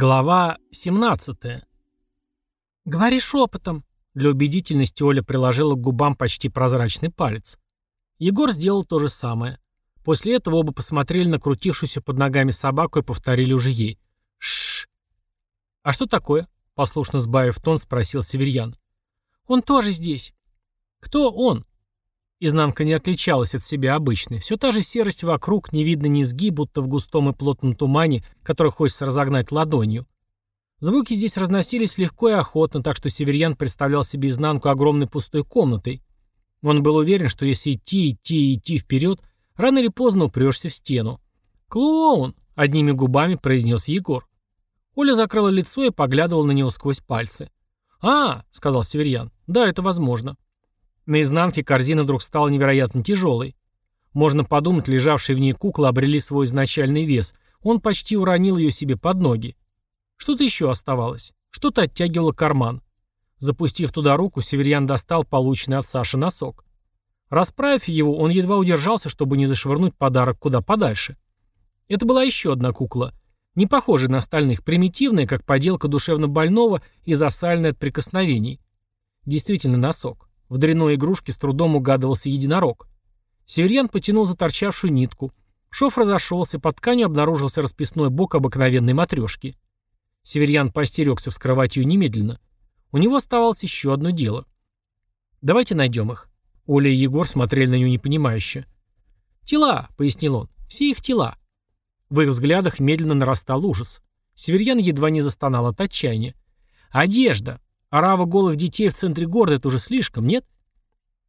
Глава 17. «Говори шепотом!» Для убедительности Оля приложила к губам почти прозрачный палец. Егор сделал то же самое. После этого оба посмотрели на крутившуюся под ногами собаку и повторили уже ей. Шш. «А что такое?» — послушно сбавив тон, спросил Северьян. «Он тоже здесь». «Кто он?» Изнанка не отличалась от себя обычной. Все та же серость вокруг, не видно низги, будто в густом и плотном тумане, который хочется разогнать ладонью. Звуки здесь разносились легко и охотно, так что Северьян представлял себе изнанку огромной пустой комнатой. Он был уверен, что если идти, идти и идти вперед, рано или поздно упрешься в стену. «Клоун!» — одними губами произнес Егор. Оля закрыла лицо и поглядывала на него сквозь пальцы. «А!» — сказал Северьян. «Да, это возможно». На изнанке корзина вдруг стала невероятно тяжелой. Можно подумать, лежавшие в ней куклы обрели свой изначальный вес. Он почти уронил ее себе под ноги. Что-то еще оставалось. Что-то оттягивало карман. Запустив туда руку, Северьян достал полученный от Саши носок. Расправив его, он едва удержался, чтобы не зашвырнуть подарок куда подальше. Это была еще одна кукла. Не похожая на остальных, примитивная, как поделка душевно больного и засальная от прикосновений. Действительно носок. В дряной игрушке с трудом угадывался единорог. Северьян потянул за торчавшую нитку. Шов разошелся, под тканью обнаружился расписной бок обыкновенной матрешки. Северьян постерегся вскрывать ее немедленно. У него оставалось еще одно дело. «Давайте найдем их». Оля и Егор смотрели на него непонимающе. «Тела», — пояснил он, — «все их тела». В их взглядах медленно нарастал ужас. Северьян едва не застонал от отчаяния. «Одежда! Арава голых детей в центре города — это уже слишком, нет?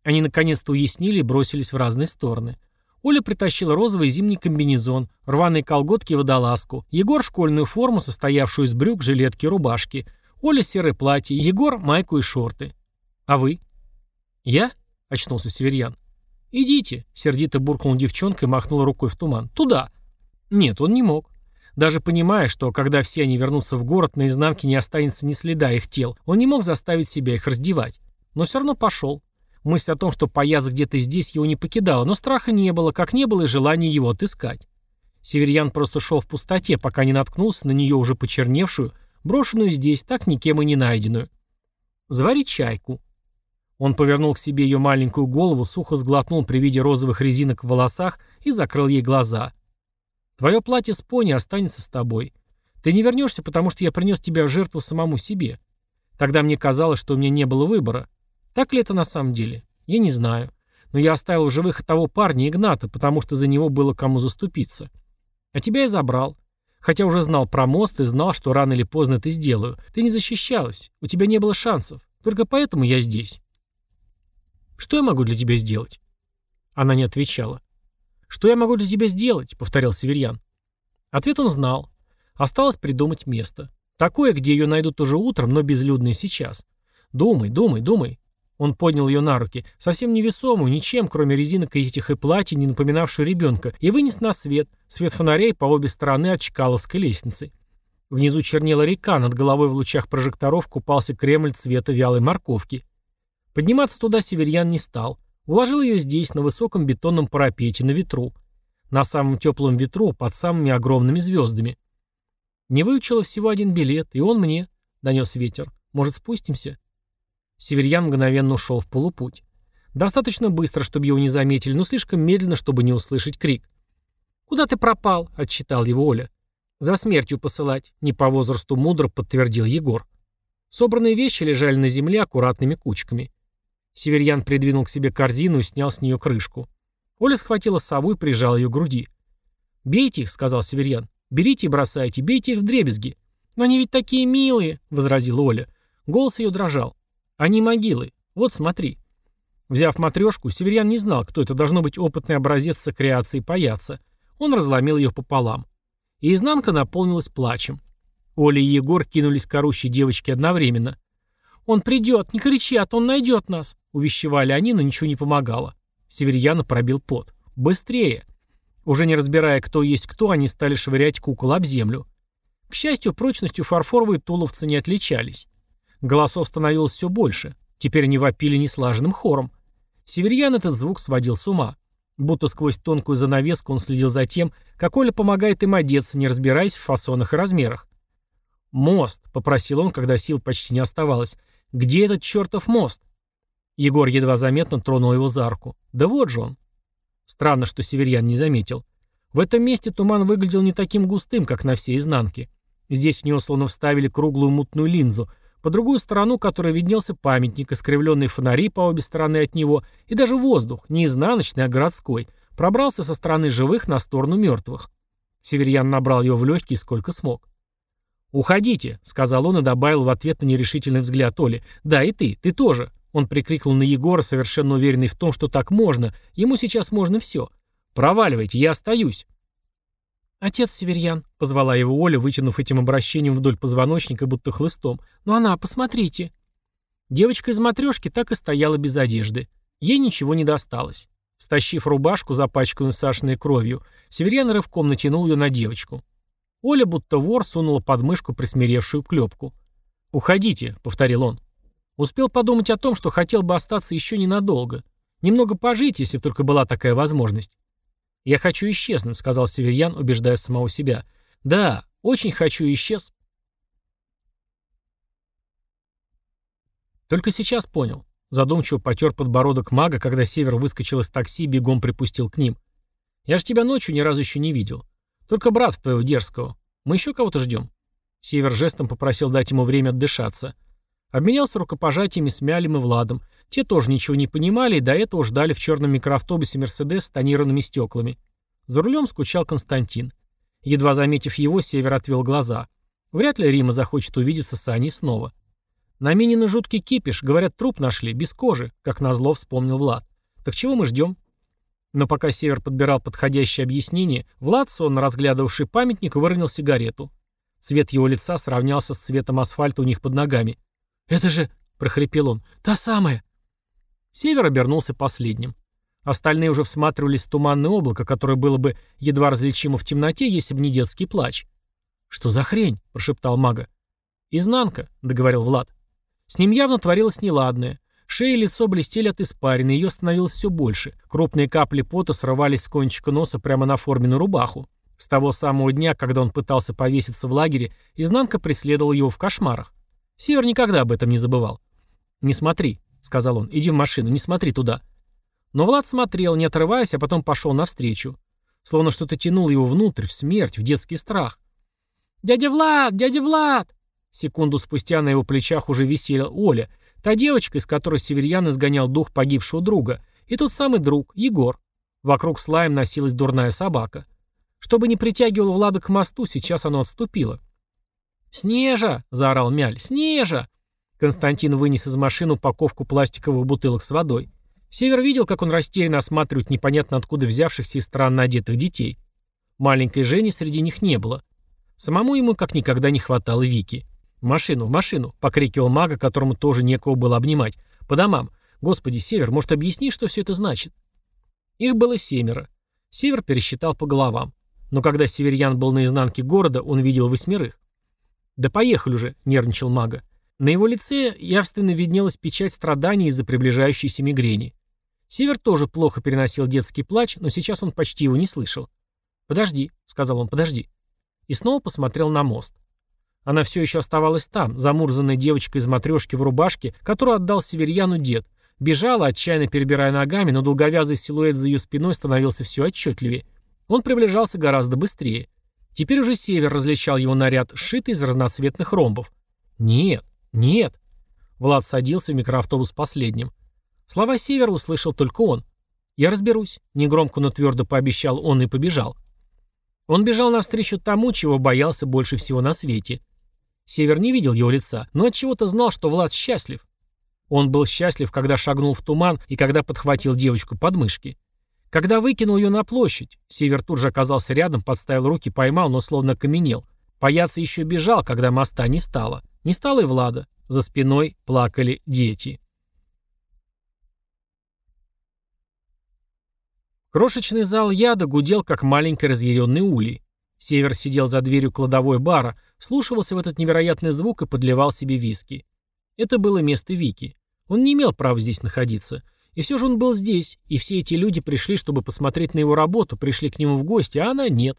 Они наконец-то уяснили и бросились в разные стороны. Оля притащила розовый зимний комбинезон, рваные колготки и водолазку. Егор — школьную форму, состоявшую из брюк, жилетки рубашки. Оля — серое платье, Егор — майку и шорты. А вы? Я? — очнулся Северьян. «Идите», — сердито буркнул девчонка и махнула рукой в туман. «Туда». Нет, он не мог. Даже понимая, что когда все они вернутся в город, на изнанке не останется ни следа их тел, он не мог заставить себя их раздевать. Но все равно пошел. Мысль о том, что паяц где-то здесь, его не покидала, но страха не было, как не было и желания его отыскать. Северьян просто шел в пустоте, пока не наткнулся на нее уже почерневшую, брошенную здесь, так никем и не найденную. Заварить чайку. Он повернул к себе ее маленькую голову, сухо сглотнул при виде розовых резинок в волосах и закрыл ей глаза. Твое платье с пони останется с тобой. Ты не вернешься, потому что я принес тебя в жертву самому себе. Тогда мне казалось, что у меня не было выбора. Так ли это на самом деле? Я не знаю. Но я оставил в живых того парня Игната, потому что за него было кому заступиться. А тебя я забрал. Хотя уже знал про мост и знал, что рано или поздно это сделаю. Ты не защищалась. У тебя не было шансов. Только поэтому я здесь. Что я могу для тебя сделать? Она не отвечала. «Что я могу для тебя сделать?» — повторял Северьян. Ответ он знал. Осталось придумать место. Такое, где ее найдут уже утром, но безлюдное сейчас. Думай, думай, думай. Он поднял ее на руки, совсем невесомую, ничем, кроме резинок и этих и платья, не напоминавшую ребенка, и вынес на свет, свет фонарей по обе стороны от Чкаловской лестницы. Внизу чернела река, над головой в лучах прожекторов купался Кремль цвета вялой морковки. Подниматься туда северьян не стал. Уложил ее здесь, на высоком бетонном парапете, на ветру. На самом теплом ветру, под самыми огромными звездами. Не выучила всего один билет, и он мне, — донес ветер. Может, спустимся? Северьян мгновенно ушел в полупуть. Достаточно быстро, чтобы его не заметили, но слишком медленно, чтобы не услышать крик. «Куда ты пропал?» — отчитал его Оля. «За смертью посылать», — не по возрасту мудро подтвердил Егор. Собранные вещи лежали на земле аккуратными кучками. Северьян придвинул к себе корзину и снял с нее крышку. Оля схватила сову и прижала ее к груди. «Бейте их», — сказал Северьян. «Берите и бросайте, бейте их в дребезги». «Но они ведь такие милые», — возразила Оля. Голос ее дрожал. «Они могилы. Вот смотри». Взяв матрешку, Северьян не знал, кто это должно быть опытный образец сокреации паяца. Он разломил ее пополам. И изнанка наполнилась плачем. Оля и Егор кинулись к орущей девочке одновременно. «Он придет, не кричат, он найдет нас!» Увещевали они, но ничего не помогало. Северьяна пробил пот. «Быстрее!» Уже не разбирая, кто есть кто, они стали швырять кукол об землю. К счастью, прочностью фарфоровые туловцы не отличались. Голосов становилось все больше. Теперь они вопили неслаженным хором. Северьян этот звук сводил с ума. Будто сквозь тонкую занавеску он следил за тем, как Оля помогает им одеться, не разбираясь в фасонах и размерах. «Мост», — попросил он, когда сил почти не оставалось. «Где этот чертов мост?» Егор едва заметно тронул его за руку. «Да вот же он». Странно, что северьян не заметил. В этом месте туман выглядел не таким густым, как на всей изнанке. Здесь в него словно вставили круглую мутную линзу, по другую сторону которой виднелся памятник, искривленные фонари по обе стороны от него, и даже воздух, не изнаночный, а городской, пробрался со стороны живых на сторону мертвых. Северьян набрал его в легкие сколько смог. «Уходите», — сказал он и добавил в ответ на нерешительный взгляд Оли. «Да, и ты, ты тоже». Он прикрикнул на Егора, совершенно уверенный в том, что так можно. Ему сейчас можно все. «Проваливайте, я остаюсь». «Отец Северьян», — позвала его Оля, вытянув этим обращением вдоль позвоночника, будто хлыстом. «Ну она, посмотрите». Девочка из матрешки так и стояла без одежды. Ей ничего не досталось. Стащив рубашку, запачканную Сашиной кровью, Северьян рывком натянул ее на девочку. Оля, будто вор, сунула под мышку присмиревшую клепку. «Уходите», — повторил он. Успел подумать о том, что хотел бы остаться еще ненадолго. Немного пожить, если бы только была такая возможность. «Я хочу исчезнуть», — сказал Северьян, убеждая самого себя. «Да, очень хочу исчез». Только сейчас понял. Задумчиво потер подбородок мага, когда Север выскочил из такси и бегом припустил к ним. «Я же тебя ночью ни разу еще не видел. Только брат твоего дерзкого. Мы еще кого-то ждем?» Север жестом попросил дать ему время отдышаться. Обменялся рукопожатиями с Мялем и Владом. Те тоже ничего не понимали и до этого ждали в черном микроавтобусе «Мерседес» с тонированными стеклами. За рулем скучал Константин. Едва заметив его, Север отвел глаза. Вряд ли Рима захочет увидеться с Аней снова. На Минина жуткий кипиш, говорят, труп нашли, без кожи, как назло вспомнил Влад. Так чего мы ждем? Но пока Север подбирал подходящее объяснение, Влад, сонно разглядывавший памятник, выронил сигарету. Цвет его лица сравнялся с цветом асфальта у них под ногами. «Это же...» — прохрипел он. «Та самая!» Север обернулся последним. Остальные уже всматривались в туманное облако, которое было бы едва различимо в темноте, если бы не детский плач. «Что за хрень?» — прошептал мага. «Изнанка», — договорил Влад. С ним явно творилось неладное. Шея и лицо блестели от испарины, ее становилось все больше. Крупные капли пота срывались с кончика носа прямо на форменную рубаху. С того самого дня, когда он пытался повеситься в лагере, изнанка преследовала его в кошмарах. Север никогда об этом не забывал. «Не смотри», — сказал он, — «иди в машину, не смотри туда». Но Влад смотрел, не отрываясь, а потом пошел навстречу. Словно что-то тянуло его внутрь, в смерть, в детский страх. «Дядя Влад! Дядя Влад!» Секунду спустя на его плечах уже висела Оля, та девочка, из которой Северьян изгонял дух погибшего друга, и тот самый друг, Егор. Вокруг слаем носилась дурная собака. Чтобы не притягивал Влада к мосту, сейчас оно отступило. «Снежа!» — заорал Мяль. «Снежа!» Константин вынес из машины упаковку пластиковых бутылок с водой. Север видел, как он растерянно осматривает непонятно откуда взявшихся и странно одетых детей. Маленькой Жени среди них не было. Самому ему как никогда не хватало Вики. «В машину, в машину!» — покрикивал мага, которому тоже некого было обнимать. «По домам! Господи, Север, может, объясни, что все это значит?» Их было семеро. Север пересчитал по головам. Но когда северьян был на изнанке города, он видел восьмерых. «Да поехали уже!» — нервничал мага. На его лице явственно виднелась печать страданий из-за приближающейся мигрени. Север тоже плохо переносил детский плач, но сейчас он почти его не слышал. «Подожди», — сказал он, — «подожди». И снова посмотрел на мост. Она все еще оставалась там, замурзанная девочка из матрешки в рубашке, которую отдал северьяну дед. Бежала, отчаянно перебирая ногами, но долговязый силуэт за ее спиной становился все отчетливее. Он приближался гораздо быстрее. Теперь уже север различал его наряд, сшитый из разноцветных ромбов. «Нет, нет». Влад садился в микроавтобус последним. Слова севера услышал только он. «Я разберусь», — негромко, но твердо пообещал он и побежал. Он бежал навстречу тому, чего боялся больше всего на свете. Север не видел его лица, но от чего то знал, что Влад счастлив. Он был счастлив, когда шагнул в туман и когда подхватил девочку под мышки. Когда выкинул ее на площадь, Север тут же оказался рядом, подставил руки, поймал, но словно каменел. Паяться еще бежал, когда моста не стало. Не стало и Влада. За спиной плакали дети. Крошечный зал яда гудел, как маленький разъяренный улей. Север сидел за дверью кладовой бара, вслушивался в этот невероятный звук и подливал себе виски. Это было место Вики. Он не имел права здесь находиться. И все же он был здесь, и все эти люди пришли, чтобы посмотреть на его работу, пришли к нему в гости, а она нет.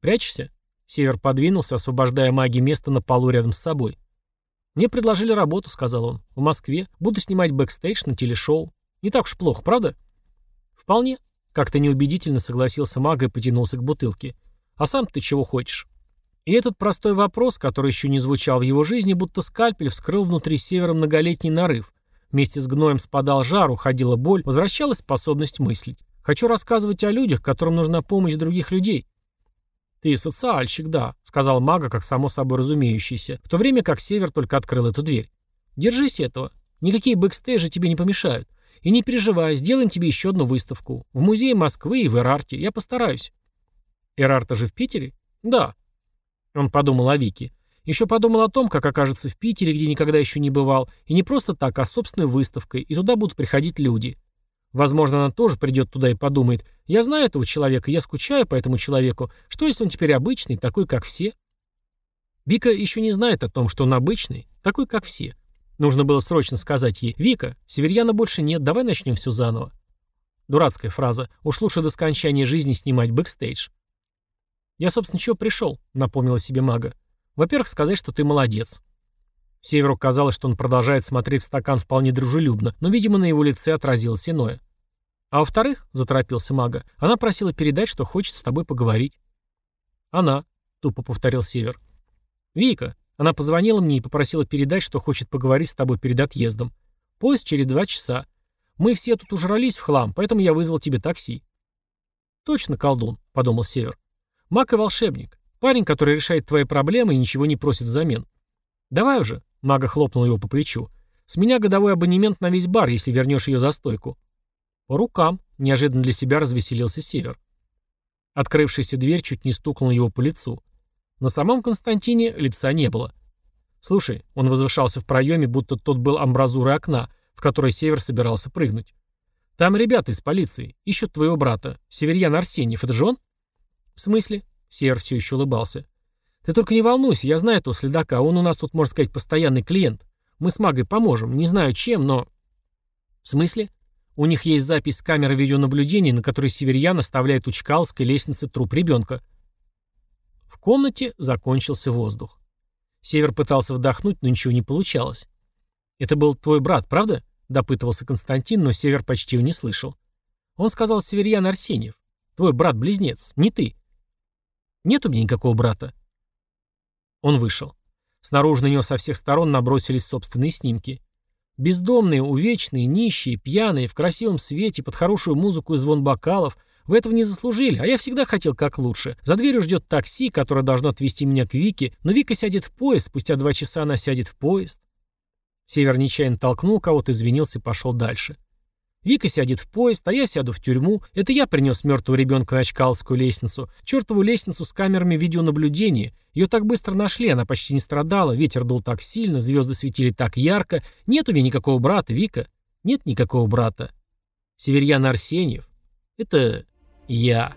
«Прячешься?» Север подвинулся, освобождая Маге место на полу рядом с собой. «Мне предложили работу», — сказал он. «В Москве. Буду снимать бэкстейдж на телешоу. Не так уж плохо, правда?» «Вполне». Как-то неубедительно согласился Мага и потянулся к бутылке. «А сам ты чего хочешь?» И этот простой вопрос, который еще не звучал в его жизни, будто скальпель вскрыл внутри Севера многолетний нарыв. Вместе с гноем спадал жар, уходила боль, возвращалась способность мыслить. Хочу рассказывать о людях, которым нужна помощь других людей. «Ты социальщик, да», — сказал Мага, как само собой разумеющееся, в то время как Север только открыл эту дверь. «Держись этого. Никакие бэкстейджи тебе не помешают. И не переживай, сделаем тебе еще одну выставку. В музее Москвы и в Эрарте. Я постараюсь». «Эрарта же в Питере?» «Да». Он подумал о Вике. Еще подумал о том, как окажется в Питере, где никогда еще не бывал, и не просто так, а с собственной выставкой, и туда будут приходить люди. Возможно, она тоже придет туда и подумает, я знаю этого человека, я скучаю по этому человеку, что если он теперь обычный, такой, как все? Вика еще не знает о том, что он обычный, такой, как все. Нужно было срочно сказать ей, «Вика, Северьяна больше нет, давай начнем все заново». Дурацкая фраза. Уж лучше до скончания жизни снимать бэкстейдж. «Я, собственно, чего пришел?» — напомнила себе мага. «Во-первых, сказать, что ты молодец». Северу казалось, что он продолжает смотреть в стакан вполне дружелюбно, но, видимо, на его лице отразилось иное. «А во-вторых», — заторопился мага, — «она просила передать, что хочет с тобой поговорить». «Она», — тупо повторил Север. «Вика, она позвонила мне и попросила передать, что хочет поговорить с тобой перед отъездом. Поезд через два часа. Мы все тут ужрались в хлам, поэтому я вызвал тебе такси». «Точно колдун», — подумал Север. «Маг и волшебник. Парень, который решает твои проблемы и ничего не просит взамен. Давай уже, Мага хлопнул его по плечу. «С меня годовой абонемент на весь бар, если вернешь ее за стойку». «По рукам», — неожиданно для себя развеселился Север. Открывшаяся дверь чуть не стукнула его по лицу. На самом Константине лица не было. «Слушай», — он возвышался в проеме, будто тот был амбразурой окна, в которое Север собирался прыгнуть. «Там ребята из полиции. Ищут твоего брата. Северьян Арсеньев. Это же он?» «В смысле?» — Север все еще улыбался. Ты только не волнуйся, я знаю этого следака, он у нас тут, можно сказать, постоянный клиент. Мы с Магой поможем, не знаю чем, но... В смысле? У них есть запись с камеры видеонаблюдения, на которой Северьян оставляет у Чкаловской лестницы труп ребенка. В комнате закончился воздух. Север пытался вдохнуть, но ничего не получалось. «Это был твой брат, правда?» — допытывался Константин, но Север почти его не слышал. Он сказал Северьян Арсеньев. «Твой брат-близнец, не ты». «Нет у меня никакого брата. Он вышел. Снаружи на него со всех сторон набросились собственные снимки. Бездомные, увечные, нищие, пьяные, в красивом свете, под хорошую музыку и звон бокалов. Вы этого не заслужили, а я всегда хотел как лучше. За дверью ждет такси, которое должно отвезти меня к Вике, но Вика сядет в поезд, спустя два часа она сядет в поезд. Север нечаянно толкнул кого-то, извинился и пошел дальше. Вика сядет в поезд, а я сяду в тюрьму. Это я принес мертвого ребенка на Чкаловскую лестницу. Чертову лестницу с камерами видеонаблюдения. Ее так быстро нашли, она почти не страдала. Ветер дул так сильно, звезды светили так ярко. Нет у меня никакого брата, Вика. Нет никакого брата. Северьян Арсеньев. Это я.